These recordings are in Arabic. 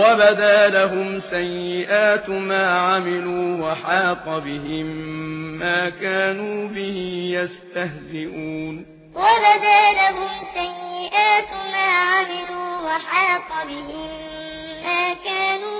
وبدا لهم سيئات ما عملوا وحاق بهم ما كانوا به يستهزئون وبدا لهم سيئات ما عملوا وحاق بهم ما كانوا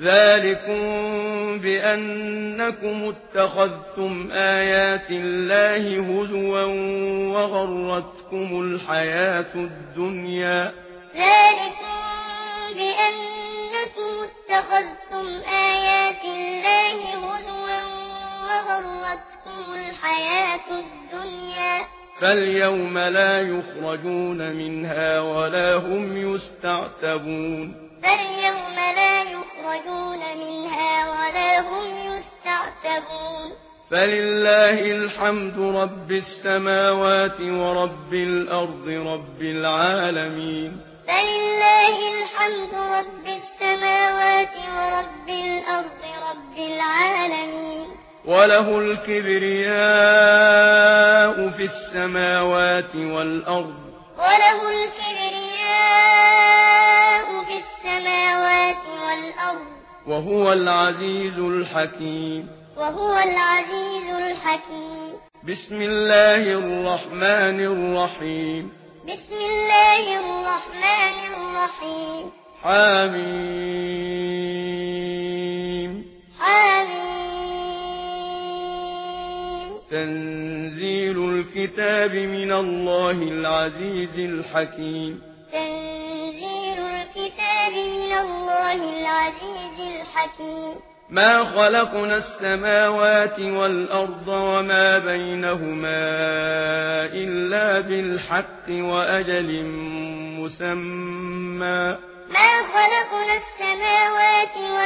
ذلكم بأنكم اتخذتم آيات الله هزوا وغرتكم الحياة الدنيا ذلكم بأنكم اتخذتم آيات فاليوم لا يخرجون منها ولا هم يستعتبون فاليوم لا يخرجون منها ولا هم يستعتبون فلله الحمد رب السماوات ورب الأرض رب العالمين فلله الحمد رب السماوات ورب الأرض رب العالمين وله الكبرياء في السماوات والأرض وله الكبرياء في السماوات والأرض وهو العزيز الحكيم وهو العزيز الحكيم بسم الله الرحمن الرحيم بسم الله الرحمن الرحيم حامين تنزيل الكتاب من الله العزيز الحكيم. تنزيل الكتاب من الله العزيز الحكيم. ما خلقنا السماوات والأرض وما بينهما إلا بالحق وأجل مسمى. ما خلقنا السماوات والأرض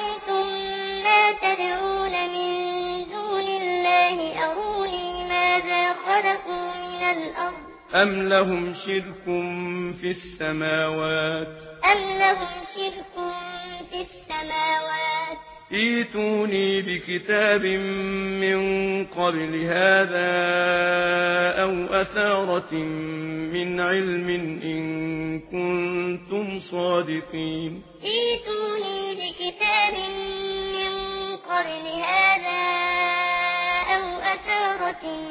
أم لهم شرك في السماوات؟ أم لهم شرك في السماوات؟ إيتوني بكتاب من قبل هذا أو أثارة من علم إن كنتم صادقين. إيتوني بكتاب من قبل هذا أو أثارة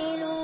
غافلون